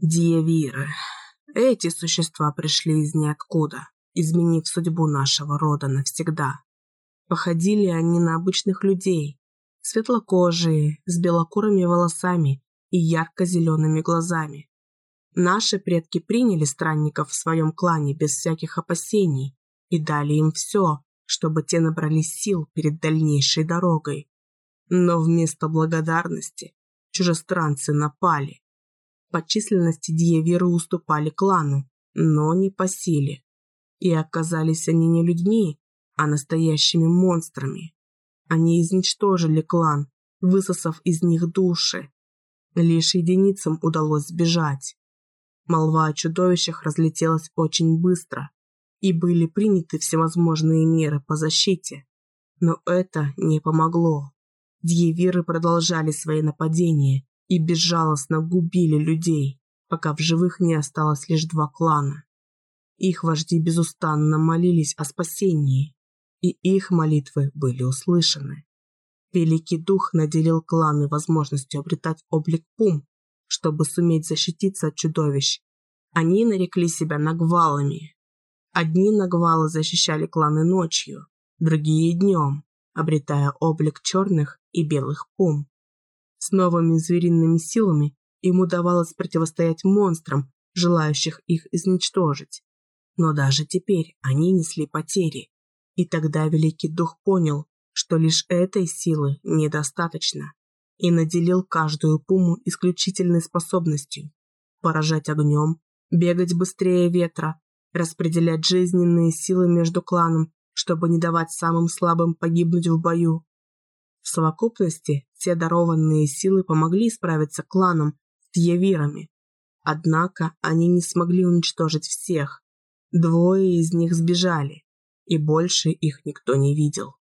Диевиры. Эти существа пришли из ниоткуда, изменив судьбу нашего рода навсегда. Походили они на обычных людей, светлокожие, с белокурыми волосами и ярко-зелеными глазами. Наши предки приняли странников в своем клане без всяких опасений и дали им все, чтобы те набрались сил перед дальнейшей дорогой. Но вместо благодарности чужестранцы напали. По численности Диевиры уступали клану, но не по силе. И оказались они не людьми, а настоящими монстрами. Они изничтожили клан, высосав из них души. Лишь единицам удалось сбежать. Молва о чудовищах разлетелась очень быстро, и были приняты всевозможные меры по защите. Но это не помогло. Дьявиры продолжали свои нападения и безжалостно губили людей, пока в живых не осталось лишь два клана. Их вожди безустанно молились о спасении, и их молитвы были услышаны. Великий Дух наделил кланы возможностью обретать облик пум, чтобы суметь защититься от чудовищ. Они нарекли себя нагвалами. Одни нагвалы защищали кланы ночью, другие днем, обретая облик черных и белых пум. С новыми звериными силами им удавалось противостоять монстрам, желающих их изничтожить. Но даже теперь они несли потери. И тогда Великий Дух понял, что лишь этой силы недостаточно, и наделил каждую пуму исключительной способностью поражать огнем, бегать быстрее ветра, распределять жизненные силы между кланом, чтобы не давать самым слабым погибнуть в бою, в совокупности все дарованные силы помогли справиться кланам с Явирами. Однако они не смогли уничтожить всех. Двое из них сбежали, и больше их никто не видел.